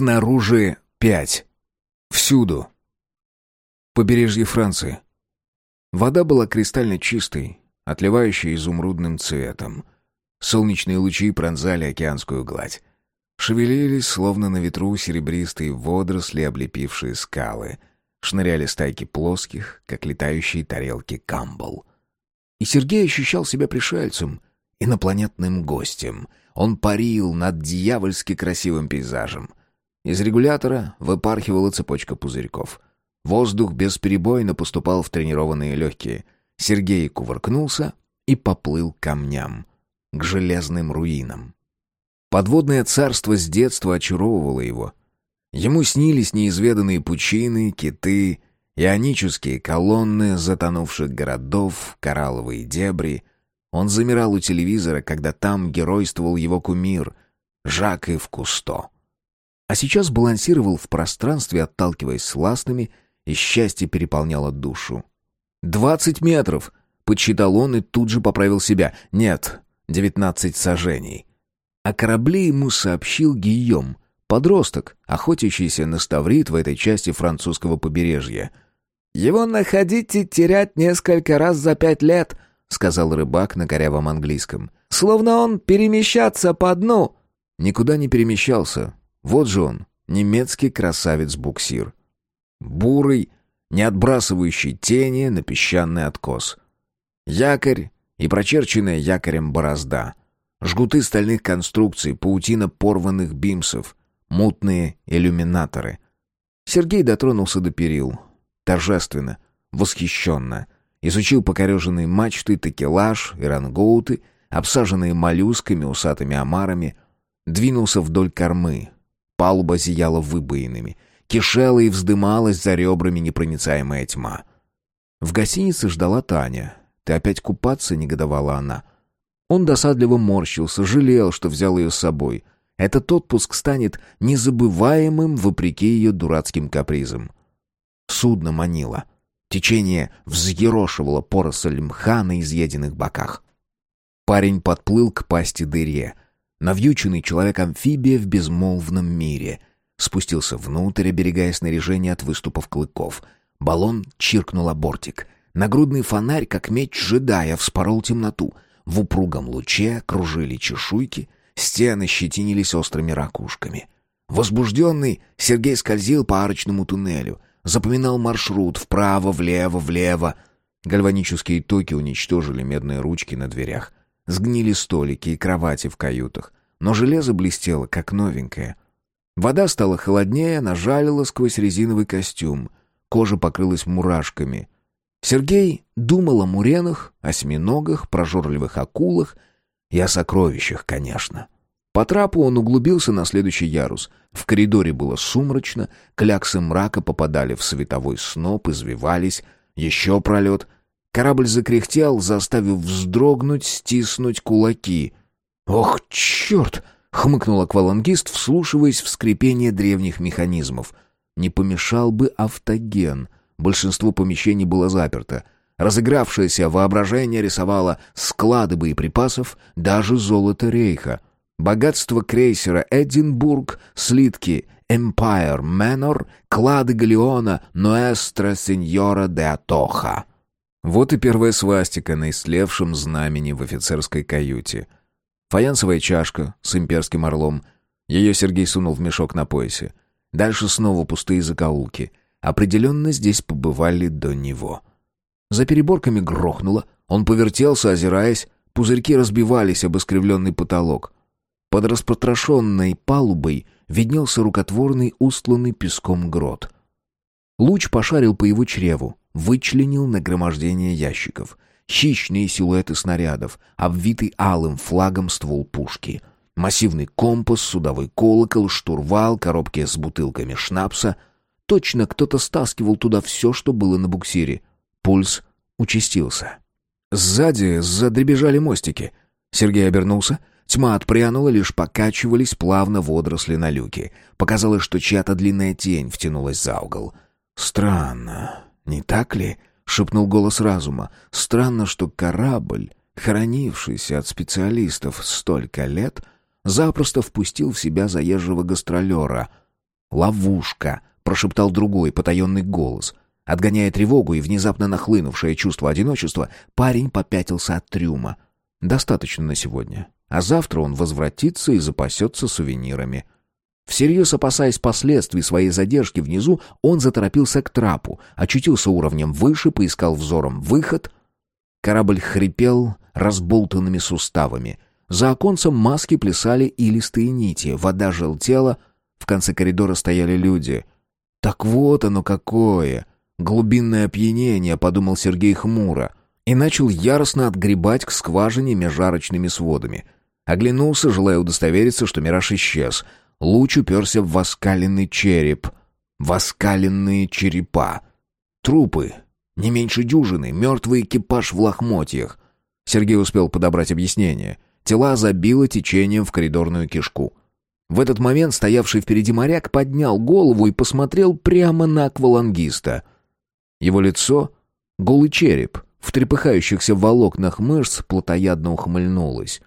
Снаружи пять. Всюду. Побережье Франции. Вода была кристально чистой, отливающей изумрудным цветом. Солнечные лучи пронзали океанскую гладь. Шевелились, словно на ветру, серебристые водоросли, облепившие скалы. Шныряли стайки плоских, как летающие тарелки камбал. И Сергей ощущал себя пришельцем, инопланетным гостем. Он парил над дьявольски красивым пейзажем. Из регулятора выпархивала цепочка пузырьков. Воздух бесперебойно поступал в тренированные легкие. Сергей кувыркнулся и поплыл к камням, к железным руинам. Подводное царство с детства очаровывало его. Ему снились неизведанные пучины, киты, ионические колонны затонувших городов, коралловые дебри. Он замирал у телевизора, когда там геройствовал его кумир — Жак Ив Кусто. А сейчас балансировал в пространстве, отталкиваясь ластами, и счастье переполняло душу. «Двадцать метров!» — подсчитал он и тут же поправил себя. «Нет, девятнадцать сажений». О корабле ему сообщил Гийом, подросток, охотящийся на ставрит в этой части французского побережья. «Его находить и терять несколько раз за пять лет», — сказал рыбак на корявом английском. «Словно он перемещаться по дну». Никуда не перемещался. Вот же он, немецкий красавец-буксир. Бурый, не отбрасывающий тени на песчаный откос. Якорь и прочерченная якорем борозда. Жгуты стальных конструкций, паутина порванных бимсов, мутные иллюминаторы. Сергей дотронулся до перил. Торжественно, восхищенно. Изучил покореженные мачты, такелаж и рангоуты, обсаженные моллюсками, усатыми омарами. Двинулся вдоль кормы. Палуба зияла выбоинами. Кишела и вздымалась за ребрами непроницаемая тьма. В гостинице ждала Таня. «Ты опять купаться?» — негодовала она. Он досадливо морщился, жалел, что взял ее с собой. Этот отпуск станет незабываемым вопреки ее дурацким капризам. Судно манило. Течение взъерошивало поросль мха на изъеденных боках. Парень подплыл к пасти дыре. Навьюченный человек-амфибия в безмолвном мире. Спустился внутрь, оберегая снаряжение от выступов клыков. Баллон чиркнул о бортик. Нагрудный фонарь, как меч джедая, вспорол темноту — в упругом луче кружили чешуйки, стены щетинились острыми ракушками. Возбужденный, Сергей скользил по арочному туннелю, запоминал маршрут вправо, влево, влево. Гальванические токи уничтожили медные ручки на дверях. Сгнили столики и кровати в каютах, но железо блестело, как новенькое. Вода стала холоднее, нажалила сквозь резиновый костюм. Кожа покрылась мурашками — Сергей думал о муренах, осьминогах, прожорливых акулах и о сокровищах, конечно. По трапу он углубился на следующий ярус. В коридоре было сумрачно, кляксы мрака попадали в световой сноп, извивались. Еще пролет. Корабль закряхтел, заставив вздрогнуть, стиснуть кулаки. «Ох, черт!» — хмыкнул аквалангист, вслушиваясь в скрипение древних механизмов. «Не помешал бы автоген». Большинство помещений было заперто. Разыгравшееся воображение рисовало склады боеприпасов, даже золото рейха. Богатство крейсера «Эдинбург», слитки «Empire Manor», клады галеона «Ноэстро Сеньора де Атоха». Вот и первая свастика на истлевшем знамени в офицерской каюте. Фаянсовая чашка с имперским орлом. Ее Сергей сунул в мешок на поясе. Дальше снова пустые закоулки определенно здесь побывали до него. За переборками грохнуло, он повертелся, озираясь, пузырьки разбивались об искривленный потолок. Под распотрошенной палубой виднелся рукотворный, устланный песком грот. Луч пошарил по его чреву, вычленил нагромождение ящиков. Хищные силуэты снарядов, обвитый алым флагом ствол пушки. Массивный компас, судовой колокол, штурвал, коробки с бутылками шнапса — Точно кто-то стаскивал туда все, что было на буксире. Пульс участился. Сзади задребежали мостики. Сергей обернулся. Тьма отпрянула, лишь покачивались плавно водоросли на люке. Показалось, что чья-то длинная тень втянулась за угол. «Странно, не так ли?» — шепнул голос разума. «Странно, что корабль, хранившийся от специалистов столько лет, запросто впустил в себя заезжего гастролера — «Ловушка!» — прошептал другой потаенный голос. Отгоняя тревогу и внезапно нахлынувшее чувство одиночества, парень попятился от трюма. «Достаточно на сегодня. А завтра он возвратится и запасется сувенирами». Всерьез опасаясь последствий своей задержки внизу, он заторопился к трапу, очутился уровнем выше, поискал взором выход. Корабль хрипел разболтанными суставами. За оконцем маски плясали илистые нити, вода желтела, в конце коридора стояли люди. «Так вот оно какое!» «Глубинное опьянение», — подумал Сергей хмуро, и начал яростно отгребать к скважине межарочными сводами. Оглянулся, желая удостовериться, что мираж исчез. Луч уперся в воскаленный череп. Воскаленные черепа. Трупы. Не меньше дюжины. Мертвый экипаж в лохмотьях. Сергей успел подобрать объяснение. Тела забило течением в коридорную кишку. В этот момент стоявший впереди моряк поднял голову и посмотрел прямо на аквалангиста. Его лицо, голый череп, в трепыхающихся волокнах мышц плотоядно ухмыльнулось.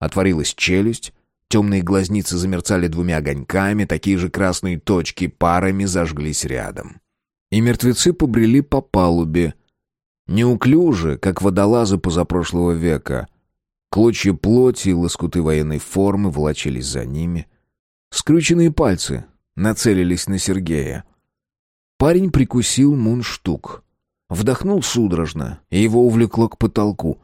Отворилась челюсть, темные глазницы замерцали двумя огоньками, такие же красные точки парами зажглись рядом. И мертвецы побрели по палубе, неуклюже, как водолазы позапрошлого века. Клочья плоти и лоскуты военной формы волочились за ними. Скрюченные пальцы нацелились на Сергея. Парень прикусил мундштук. Вдохнул судорожно, и его увлекло к потолку.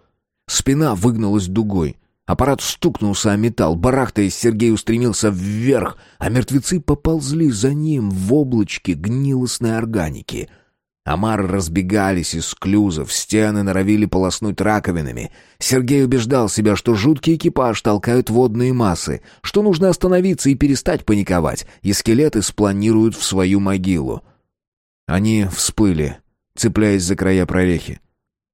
Спина выгнулась дугой. Аппарат стукнулся о металл. Барахтаясь, Сергей устремился вверх, а мертвецы поползли за ним в облачке гнилостной органики. Омары разбегались из клюзов, стены норовили полоснуть раковинами. Сергей убеждал себя, что жуткий экипаж толкают водные массы, что нужно остановиться и перестать паниковать, и скелеты спланируют в свою могилу. Они всплыли, цепляясь за края прорехи.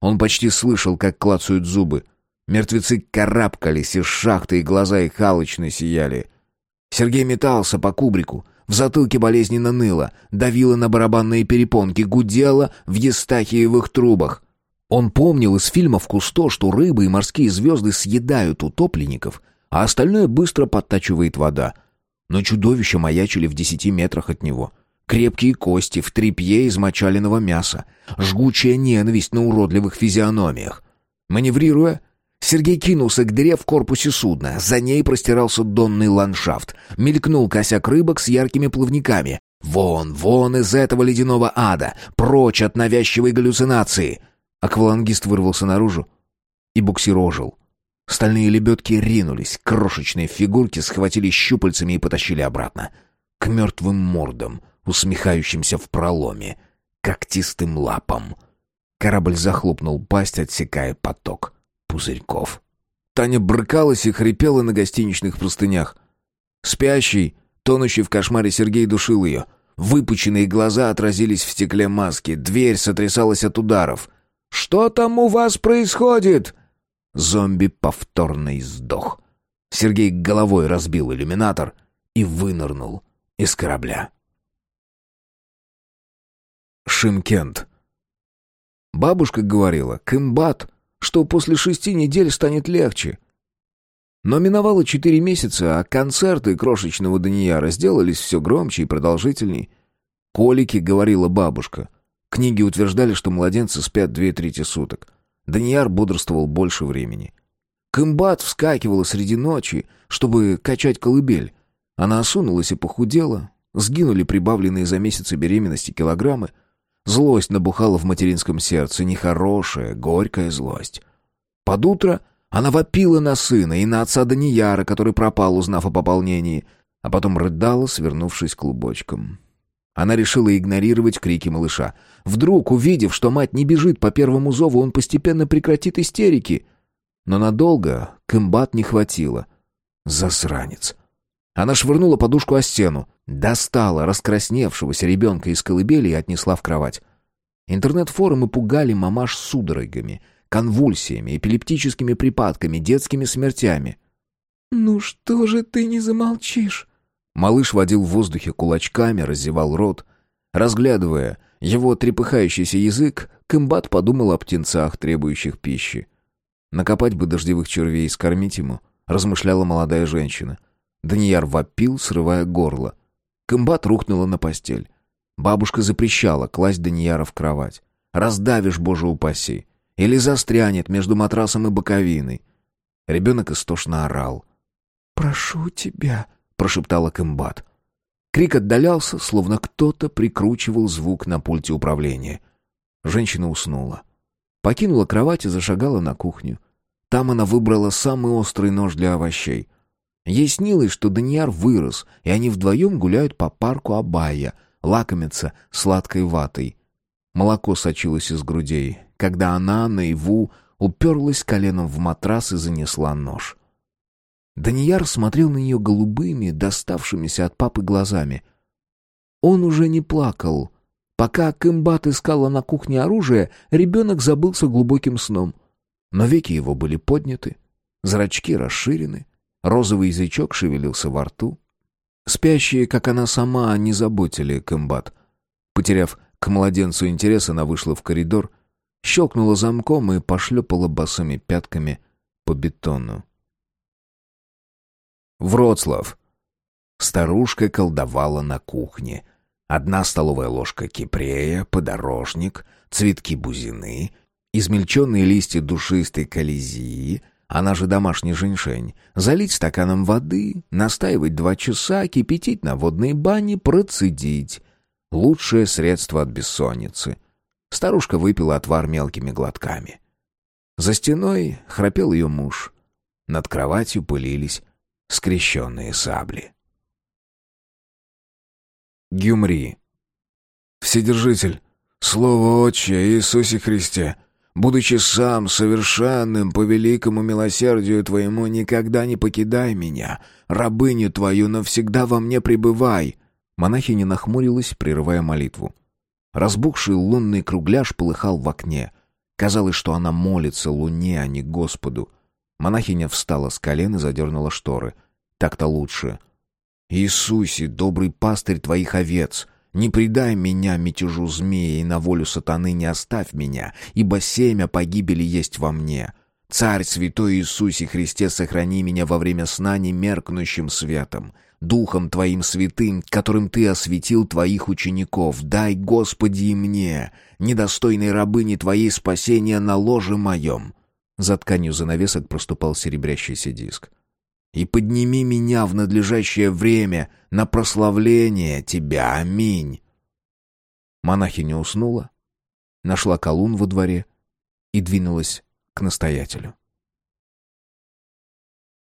Он почти слышал, как клацают зубы. Мертвецы карабкались из шахты, и глаза их алчно сияли. Сергей метался по кубрику. В затылке болезненно ныло, давило на барабанные перепонки, гудело в естахиевых трубах. Он помнил из фильмов Кусто, что рыбы и морские звезды съедают утопленников, а остальное быстро подтачивает вода. Но чудовища маячили в десяти метрах от него — крепкие кости в трепье из мочаленного мяса, жгучая ненависть на уродливых физиономиях. Маневрируя, Сергей кинулся к дыре в корпусе судна. За ней простирался донный ландшафт. Мелькнул косяк рыбок с яркими плавниками. «Вон, вон из этого ледяного ада! Прочь от навязчивой галлюцинации!» Аквалангист вырвался наружу и буксирожил. Стальные лебедки ринулись, крошечные фигурки схватили щупальцами и потащили обратно. К мертвым мордам — усмехающимся в проломе, когтистым лапом. Корабль захлопнул пасть, отсекая поток пузырьков. Таня брыкалась и хрипела на гостиничных простынях. Спящий, тонущий в кошмаре Сергей душил ее. Выпученные глаза отразились в стекле маски, дверь сотрясалась от ударов. «Что там у вас происходит?» Зомби повторно издох. Сергей головой разбил иллюминатор и вынырнул из корабля. Шимкент. Бабушка говорила, Кымбат, что после шести недель станет легче. Но миновало четыре месяца, а концерты крошечного Данияра сделались все громче и продолжительней. «Колики», — говорила бабушка. Книги утверждали, что младенцы спят две трети суток. Данияр бодрствовал больше времени. Кымбат вскакивала среди ночи, чтобы качать колыбель. Она осунулась и похудела. Сгинули прибавленные за месяцы беременности килограммы — Злость набухала в материнском сердце, нехорошая, горькая злость. Под утро она вопила на сына и на отца Данияра, который пропал, узнав о пополнении, а потом рыдала, свернувшись клубочком. Она решила игнорировать крики малыша. Вдруг, увидев, что мать не бежит по первому зову, он постепенно прекратит истерики. Но надолго кымбат не хватило. Засранец. Она швырнула подушку о стену, достала раскрасневшегося ребенка из колыбели и отнесла в кровать. Интернет-форумы пугали мамаш судорогами, конвульсиями, эпилептическими припадками, детскими смертями. «Ну что же ты не замолчишь?» Малыш водил в воздухе кулачками, разевал рот. Разглядывая его трепыхающийся язык, Кымбат подумал о птенцах, требующих пищи. «Накопать бы дождевых червей и скормить ему», — размышляла молодая женщина. Данияр вопил, срывая горло. Комбат рухнула на постель. Бабушка запрещала класть Данияра в кровать. Раздавишь, боже упаси. Или застрянет между матрасом и боковиной. Ребенок истошно орал. «Прошу тебя», — прошептала комбат. Крик отдалялся, словно кто-то прикручивал звук на пульте управления. Женщина уснула. Покинула кровать и зашагала на кухню. Там она выбрала самый острый нож для овощей. Ей снилось, что Данияр вырос, и они вдвоем гуляют по парку Абая, лакомятся сладкой ватой. Молоко сочилось из грудей, когда она наяву уперлась коленом в матрас и занесла нож. Данияр смотрел на нее голубыми, доставшимися от папы глазами. Он уже не плакал. Пока Кымбат искала на кухне оружие, ребенок забылся глубоким сном. Но веки его были подняты, зрачки расширены, розовый язычок шевелился во рту. Спящие, как она сама, не заботили Кымбат. Потеряв к младенцу интерес, она вышла в коридор, щелкнула замком и пошлепала босыми пятками по бетону. Вроцлав. Старушка колдовала на кухне. Одна столовая ложка кипрея, подорожник, цветки бузины, измельченные листья душистой колизии, она же домашний женьшень, залить стаканом воды, настаивать два часа, кипятить на водной бане, процедить. Лучшее средство от бессонницы. Старушка выпила отвар мелкими глотками. За стеной храпел ее муж. Над кроватью пылились скрещенные сабли. Гюмри. Вседержитель, Слово Отче Иисусе Христе, будучи сам совершенным по великому милосердию Твоему, никогда не покидай меня, рабыню Твою навсегда во мне пребывай». Монахиня нахмурилась, прерывая молитву. Разбухший лунный кругляш полыхал в окне. Казалось, что она молится луне, а не Господу. Монахиня встала с колен и задернула шторы. Так-то лучше. «Иисусе, добрый пастырь твоих овец!» Не предай меня мятежу змеи, и на волю сатаны не оставь меня, ибо семя погибели есть во мне. Царь святой Иисусе Христе, сохрани меня во время сна немеркнущим светом, духом Твоим святым, которым Ты осветил Твоих учеников. Дай, Господи, и мне, недостойной рабыни Твоей спасения на ложе моем». За тканью занавесок проступал серебрящийся диск. «И подними меня в надлежащее время на прославление Тебя. Аминь». Монахиня уснула, нашла колун во дворе и двинулась к настоятелю.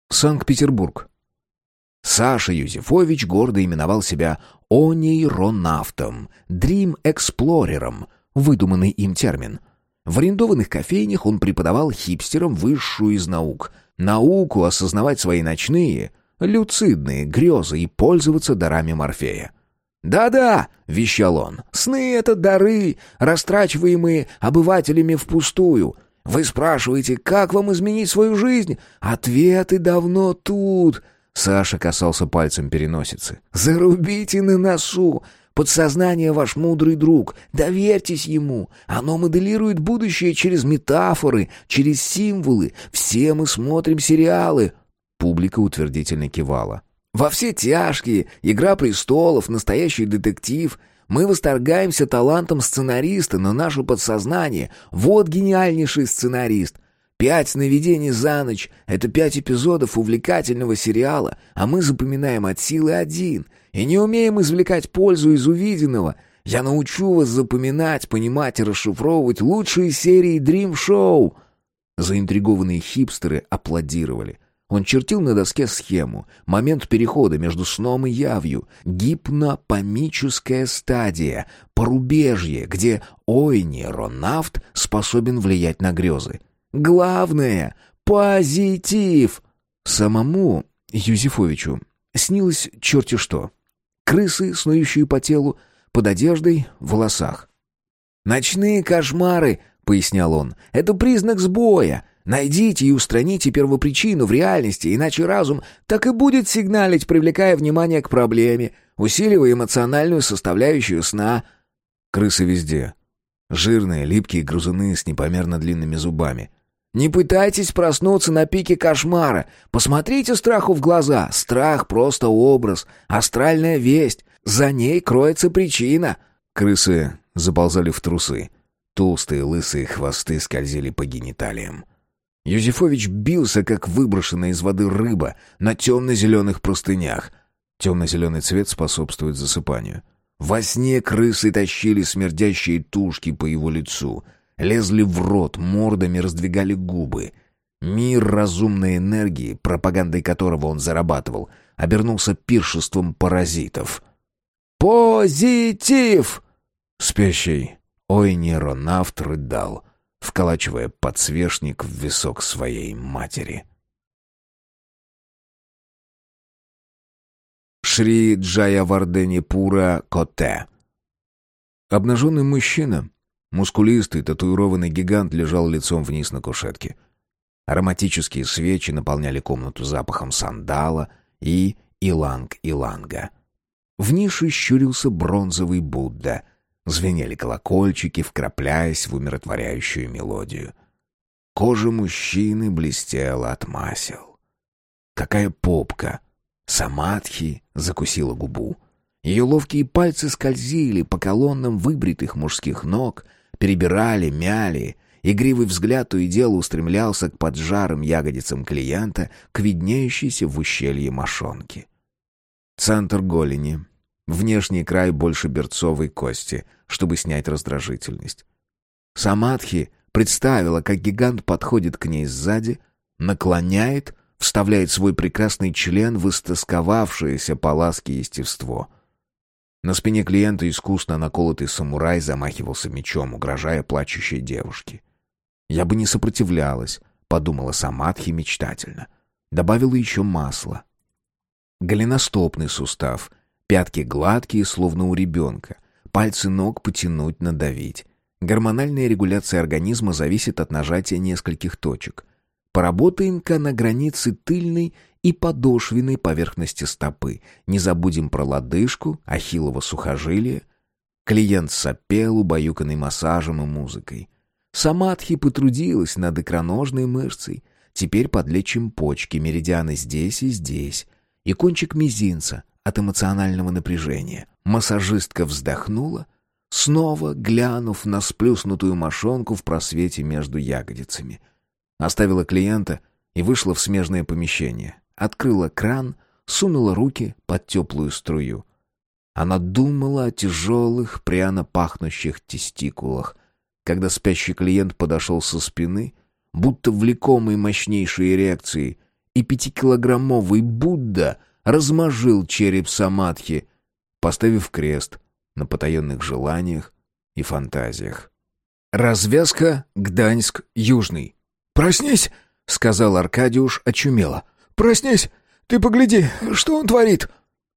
Санкт-Петербург. Саша Юзефович гордо именовал себя онейронавтом, дрим-эксплорером, выдуманный им термин — в арендованных кофейнях он преподавал хипстерам высшую из наук. Науку осознавать свои ночные, люцидные грезы и пользоваться дарами Морфея. «Да-да», — вещал он, — «сны — это дары, растрачиваемые обывателями впустую. Вы спрашиваете, как вам изменить свою жизнь? Ответы давно тут». Саша касался пальцем переносицы. «Зарубите на носу! Подсознание ваш мудрый друг. Доверьтесь ему. Оно моделирует будущее через метафоры, через символы. Все мы смотрим сериалы». Публика утвердительно кивала. «Во все тяжкие, «Игра престолов», «Настоящий детектив». Мы восторгаемся талантом сценариста, но наше подсознание — вот гениальнейший сценарист. Пять сновидений за ночь — это пять эпизодов увлекательного сериала, а мы запоминаем от силы один — и не умеем извлекать пользу из увиденного. Я научу вас запоминать, понимать и расшифровывать лучшие серии Dream Show. Заинтригованные хипстеры аплодировали. Он чертил на доске схему, момент перехода между сном и явью, гипнопомическая стадия, порубежье, где ойнейронавт способен влиять на грезы. Главное — позитив! Самому Юзефовичу снилось черти что крысы, снующие по телу, под одеждой, в волосах. «Ночные кошмары», — пояснял он, — «это признак сбоя. Найдите и устраните первопричину в реальности, иначе разум так и будет сигналить, привлекая внимание к проблеме, усиливая эмоциональную составляющую сна». Крысы везде. Жирные, липкие грызуны с непомерно длинными зубами. Не пытайтесь проснуться на пике кошмара. Посмотрите страху в глаза. Страх — просто образ, астральная весть. За ней кроется причина!» Крысы заползали в трусы. Толстые лысые хвосты скользили по гениталиям. Юзефович бился, как выброшенная из воды рыба, на темно-зеленых простынях. Темно-зеленый цвет способствует засыпанию. Во сне крысы тащили смердящие тушки по его лицу, лезли в рот, мордами раздвигали губы. Мир разумной энергии, пропагандой которого он зарабатывал, обернулся пиршеством паразитов. «Позитив!» Спящий Ой, нейронавт рыдал, вколачивая подсвечник в висок своей матери. Шри Джаявардени Пура Коте Обнаженный мужчина, мускулистый, татуированный гигант лежал лицом вниз на кушетке. Ароматические свечи наполняли комнату запахом сандала и иланг-иланга. В нише щурился бронзовый Будда — Звенели колокольчики, вкрапляясь в умиротворяющую мелодию. Кожа мужчины блестела от масел. Какая попка! Самадхи закусила губу. Ее ловкие пальцы скользили по колоннам выбритых мужских ног, перебирали, мяли. Игривый взгляд то и дело устремлялся к поджарым ягодицам клиента, к виднеющейся в ущелье мошонки. Центр голени, Внешний край больше берцовой кости, чтобы снять раздражительность. Самадхи представила, как гигант подходит к ней сзади, наклоняет, вставляет свой прекрасный член в истосковавшееся по ласке естество. На спине клиента искусно наколотый самурай замахивался мечом, угрожая плачущей девушке. «Я бы не сопротивлялась», — подумала Самадхи мечтательно. Добавила еще масло. Голеностопный сустав — Пятки гладкие, словно у ребенка. Пальцы ног потянуть, надавить. Гормональная регуляция организма зависит от нажатия нескольких точек. Поработаем-ка на границе тыльной и подошвенной поверхности стопы. Не забудем про лодыжку, ахиллово сухожилие. Клиент сопел, убаюканный массажем и музыкой. Самадхи потрудилась над икроножной мышцей. Теперь подлечим почки, меридианы здесь и здесь. И кончик мизинца, от эмоционального напряжения. Массажистка вздохнула, снова глянув на сплюснутую мошонку в просвете между ягодицами. Оставила клиента и вышла в смежное помещение. Открыла кран, сунула руки под теплую струю. Она думала о тяжелых, пряно пахнущих тестикулах, когда спящий клиент подошел со спины, будто влекомый мощнейшей эрекцией, и пятикилограммовый Будда — размажил череп Самадхи, поставив крест на потаенных желаниях и фантазиях. Развязка Гданьск-Южный. «Проснись!» — сказал Аркадиуш очумело. «Проснись! Ты погляди, что он творит!»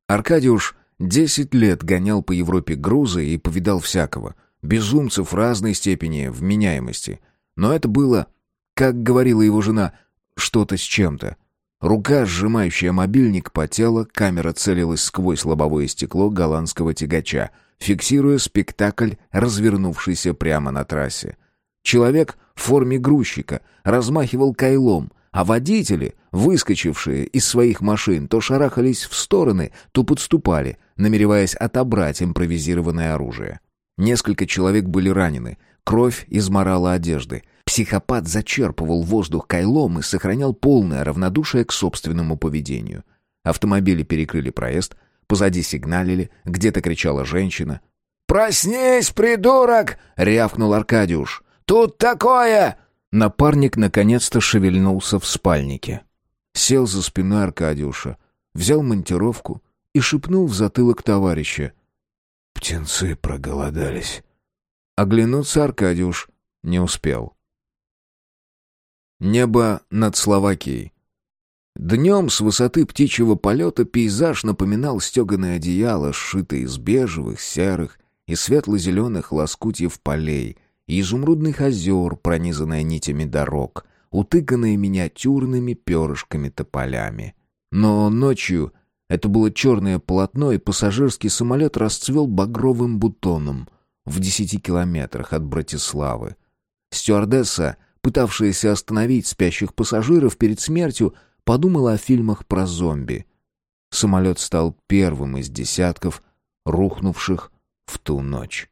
Аркадиуш десять лет гонял по Европе грузы и повидал всякого. Безумцев разной степени вменяемости. Но это было, как говорила его жена, что-то с чем-то. Рука, сжимающая мобильник, потела, камера целилась сквозь лобовое стекло голландского тягача, фиксируя спектакль, развернувшийся прямо на трассе. Человек в форме грузчика размахивал кайлом, а водители, выскочившие из своих машин, то шарахались в стороны, то подступали, намереваясь отобрать импровизированное оружие. Несколько человек были ранены, кровь изморала одежды — Психопат зачерпывал воздух кайлом и сохранял полное равнодушие к собственному поведению. Автомобили перекрыли проезд, позади сигналили, где-то кричала женщина. «Проснись, придурок!» — рявкнул Аркадиуш. «Тут такое!» Напарник наконец-то шевельнулся в спальнике. Сел за спиной Аркадиуша, взял монтировку и шепнул в затылок товарища. «Птенцы проголодались». Оглянуться Аркадиуш не успел. Небо над Словакией. Днем с высоты птичьего полета пейзаж напоминал стеганое одеяло, сшитое из бежевых, серых и светло-зеленых лоскутьев полей и изумрудных озер, пронизанное нитями дорог, утыканные миниатюрными перышками-тополями. Но ночью это было черное полотно, и пассажирский самолет расцвел багровым бутоном в десяти километрах от Братиславы. Стюардесса пытавшаяся остановить спящих пассажиров перед смертью, подумала о фильмах про зомби. Самолет стал первым из десятков, рухнувших в ту ночь.